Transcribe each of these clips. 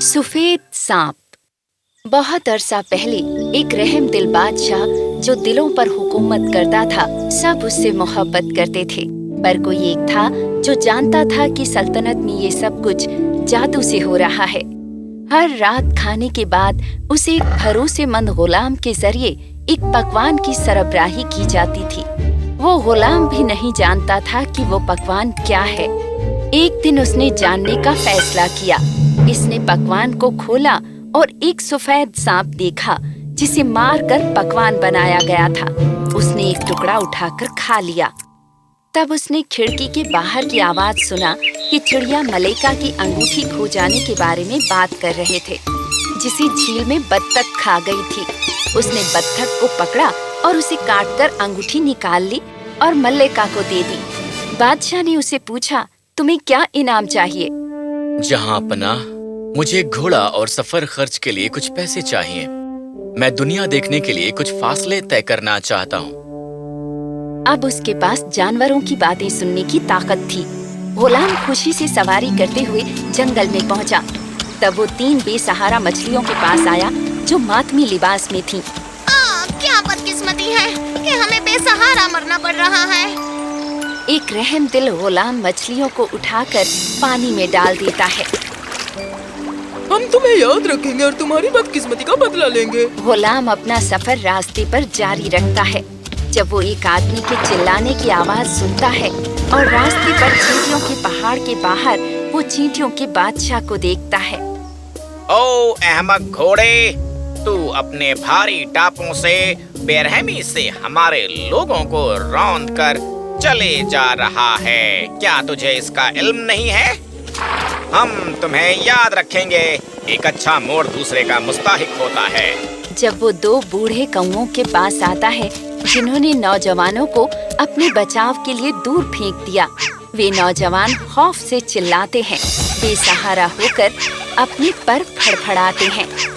سفید سانپ۔ بہت عرصہ پہلے ایک رحم دل بادشاہ جو دلوں پر حکومت کرتا تھا، سب اس سے محبت کرتے تھے۔ پر کوئی ایک تھا جو جانتا تھا کہ سلطنت میں یہ سب کچھ جادو سے ہو رہا ہے۔ ہر رات کھانے کے بعد اسے ایک بھروسے مند غلام کے ذریعے ایک پکوان کی سربراہی کی جاتی تھی۔ وہ غلام بھی نہیں جانتا تھا کہ وہ پکوان کیا ہے۔ ایک دن اس نے جاننے کا فیصلہ کیا۔ اس نے پکوان کو کھولا اور ایک سفید سانپ دیکھا، جسے مار کر پکوان بنایا گیا تھا۔ اس نے ایک ٹکڑا اٹھا کر کھا لیا۔ تب اس نے کھڑکی کے باہر کی آواز سنا کہ چڑیا ملیکا کی انگوٹھی کھو جانے کے بارے میں بات کر رہے تھے، جسے جھیل میں بتخ کھا گئی تھی۔ اس نے بتخ کو پکڑا اور اسے کاٹ کر انگوٹھی نکال لی۔ اور ملیکا کو دے دی۔ بادشاہ نے اسے پوچھا تمہیں کیا انعام چاہیے؟ جہاں پناہ مجھے گھوڑا اور سفر خرچ کے لیے کچھ پیسے چاہیے۔ میں دنیا دیکھنے کے لیے کچھ فاصلے طے کرنا چاہتا ہوں۔ اب اس کے پاس جانوروں کی باتیں سننے کی طاقت تھی۔ غلام خوشی سے سواری کرتے ہوئے جنگل میں پہنچا۔ تب وہ تین بے سہارا مچھلیوں کے پاس آیا جو ماتمی لباس میں تھیں۔ کیا بدقسمتی ہے رہا ہے۔ ایک رحم دل غلام مچھلیوں کو اٹھا کر پانی میں ڈال دیتا ہے۔ ہم تمہیں یاد رکھیں گے اور تمہاری بدقسمتی کا بدلہ لیں گے۔ غلام اپنا سفر راستے پر جاری رکھتا ہے۔ جب وہ ایک آدمی کے چلانے کی آواز سنتا ہے اور راستے پر چینٹیوں کے پہاڑ کے باہر وہ چینٹیوں کے بادشاہ کو دیکھتا ہے۔ او احمد گھوڑے اپنے بھاری ٹاپوں سے بے رحمی سے ہمارے لوگوں کو روند کر چلے جا رہا ہے۔ کیا تجھے اس کا علم نہیں ہے؟ ہم تمہیں یاد رکھیں گے، ایک اچھا موڑ دوسرے کا مستحق ہوتا ہے۔ جب وہ دو بوڑھے کوں کے پاس آتا ہے، جنہوں نے نوجوانوں کو اپنے بچاؤ کے لیے دور پھینک دیا۔ وہ نوجوان خوف سے چلاتے ہیں۔ بے سہارا ہو کر اپنے پر پھڑ پھڑاتے ہیں۔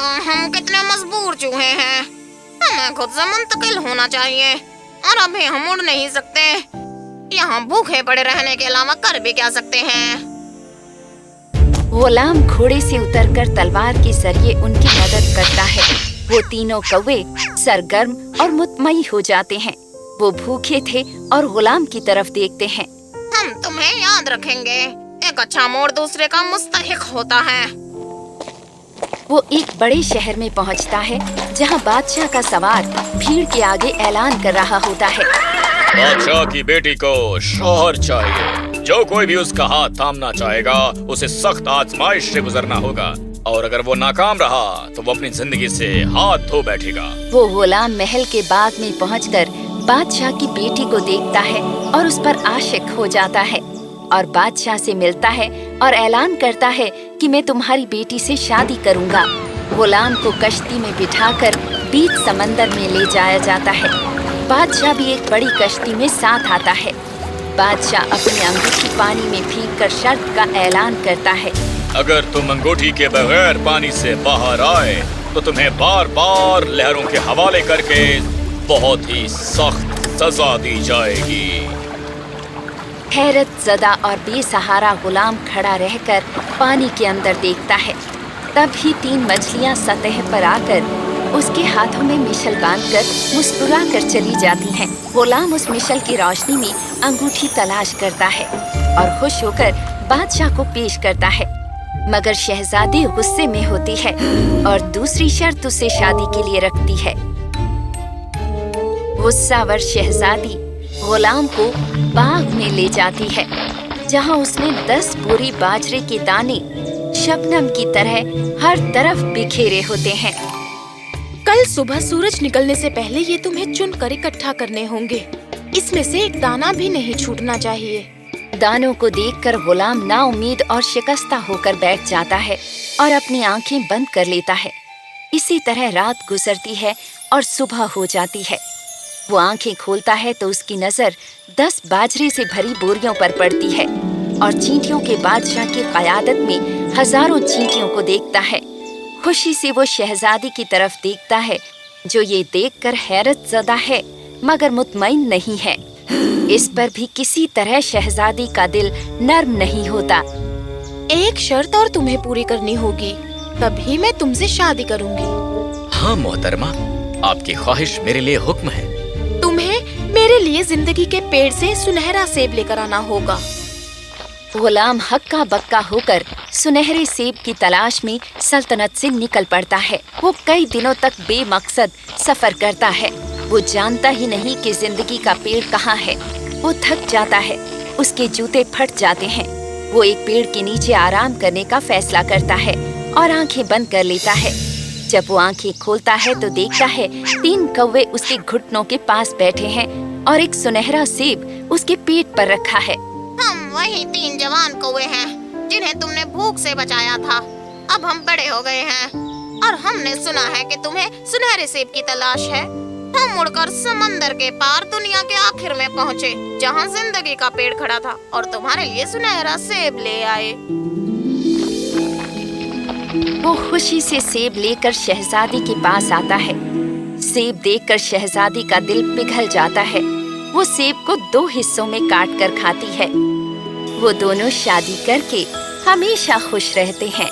ہم کتنے مجبور چوہے ہیں۔ ہمیں خود سے منتقل ہونا چاہیے اور ابھی ہم اڑ نہیں سکتے۔ یہاں بھوکے پڑے رہنے کے علاوہ کر بھی کیا سکتے ہیں؟ غلام گھوڑے سے اتر کر تلوار کے ذریعے ان کی مدد کرتا ہے۔ وہ تینوں کوے سرگرم اور مطمئن ہو جاتے ہیں۔ وہ بھوکے تھے اور غلام کی طرف دیکھتے ہیں۔ ہم تمہیں یاد رکھیں گے۔ ایک اچھا موڑ دوسرے کا مستحق ہوتا ہے۔ وہ ایک بڑے شہر میں پہنچتا ہے جہاں بادشاہ کا سوار بھیڑ کے آگے اعلان کر رہا ہوتا ہے۔ بادشاہ کی بیٹی کو شوہر چاہیے۔ جو کوئی بھی اس کا ہاتھ تھامنا چاہے گا اسے سخت آزمائش سے گزرنا ہوگا۔ اور اگر وہ ناکام رہا تو وہ اپنی زندگی سے ہاتھ دھو بیٹھے گا۔ وہ غلام محل کے باغ میں پہنچ کر بادشاہ کی بیٹی کو دیکھتا ہے اور اس پر عاشق ہو جاتا ہے۔ اور بادشاہ سے ملتا ہے اور اعلان کرتا ہے کہ میں تمہاری بیٹی سے شادی کروں گا۔ غلام کو کشتی میں بٹھا کر بیچ سمندر میں لے جایا جاتا ہے۔ بادشاہ بھی ایک بڑی کشتی میں ساتھ آتا ہے۔ بادشاہ اپنی انگوٹھی پانی میں پھینک کر شرط کا اعلان کرتا ہے۔ اگر تم انگوٹھی کے بغیر پانی سے باہر آئے، تو تمہیں بار بار لہروں کے حوالے کر کے بہت ہی سخت سزا دی جائے گی۔ حیرت زدہ اور بے سہارا غلام کھڑا رہ کر پانی کے اندر دیکھتا ہے۔ تب ہی تین مچھلیاں سطح پر آ کر اس کے ہاتھوں میں مشل باندھ کر مسکرا کر چلی جاتی ہیں۔ غلام اس مشل کی روشنی میں انگوٹھی تلاش کرتا ہے اور خوش ہو کر بادشاہ کو پیش کرتا ہے۔ مگر شہزادی غصے میں ہوتی ہے اور دوسری شرط اسے شادی کے لیے رکھتی ہے۔ غصہ ور شہزادی غلام کو باغ میں لے جاتی ہے، جہاں اس نے دس بوری باجرے کے دانے شبنم کی طرح ہر طرف بکھیرے ہوتے ہیں۔ کل صبح سورج نکلنے سے پہلے یہ تمہیں چن کر اکٹھا کرنے ہوں گے۔ اس میں سے ایک دانہ بھی نہیں چھوٹنا چاہیے۔ دانوں کو دیکھ کر غلام نا امید اور شکستہ ہو کر بیٹھ جاتا ہے اور اپنی آنکھیں بند کر لیتا ہے۔ اسی طرح رات گزرتی ہے اور صبح ہو جاتی ہے۔ وہ آنکھیں کھولتا ہے تو اس کی نظر دس باجرے سے بھری بوریوں پر پڑتی ہے اور چینٹیوں کے بادشاہ کی قیادت میں ہزاروں چینٹیوں کو دیکھتا ہے۔ خوشی سے وہ شہزادی کی طرف دیکھتا ہے جو یہ دیکھ کر حیرت زدہ ہے مگر مطمئن نہیں ہے۔ اس پر بھی کسی طرح شہزادی کا دل نرم نہیں ہوتا۔ ایک شرط اور تمہیں پوری کرنی ہوگی تبھی میں تم سے شادی کروں گی۔ ہاں محترمہ آپ کی خواہش میرے لیے حکم ہے۔ لیے زندگی کے پیڑ سے سنہرا سیب لے کر آنا ہوگا۔ غلام ہکا بکا ہو کر سنہرے سیب کی تلاش میں سلطنت سے نکل پڑتا ہے۔ وہ کئی دنوں تک بے مقصد سفر کرتا ہے۔ وہ جانتا ہی نہیں کہ زندگی کا پیڑ کہاں ہے۔ وہ تھک جاتا ہے۔ اس کے جوتے پھٹ جاتے ہیں۔ وہ ایک پیڑ کے نیچے آرام کرنے کا فیصلہ کرتا ہے اور آنکھیں بند کر لیتا ہے۔ جب وہ آنکھیں کھولتا ہے تو دیکھتا ہے تین کوے اس کے گھٹنوں کے پاس بیٹھے ہیں۔ اور ایک سنہرا سیب اس کے پیٹ پر رکھا ہے۔ ہم وہی تین جوان کوے ہیں جنہیں تم نے بھوک سے بچایا تھا۔ اب ہم بڑے ہو گئے ہیں اور ہم نے سنا ہے کہ تمہیں سنہرے سیب کی تلاش ہے۔ ہم مڑ کر سمندر کے پار دنیا کے آخر میں پہنچے جہاں زندگی کا پیڑ کھڑا تھا اور تمہارے لیے سنہرا سیب لے آئے۔ وہ خوشی سے سیب لے کر شہزادی کے پاس آتا ہے۔ سیب دیکھ کر شہزادی کا دل پگھل جاتا ہے۔ وہ سیب کو دو حصوں میں کاٹ کر کھاتی ہے۔ وہ دونوں شادی کر کے ہمیشہ خوش رہتے ہیں۔